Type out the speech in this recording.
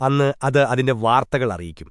അന്ന് അത് അതിന്റെ വാർത്തകൾ അറിയിക്കും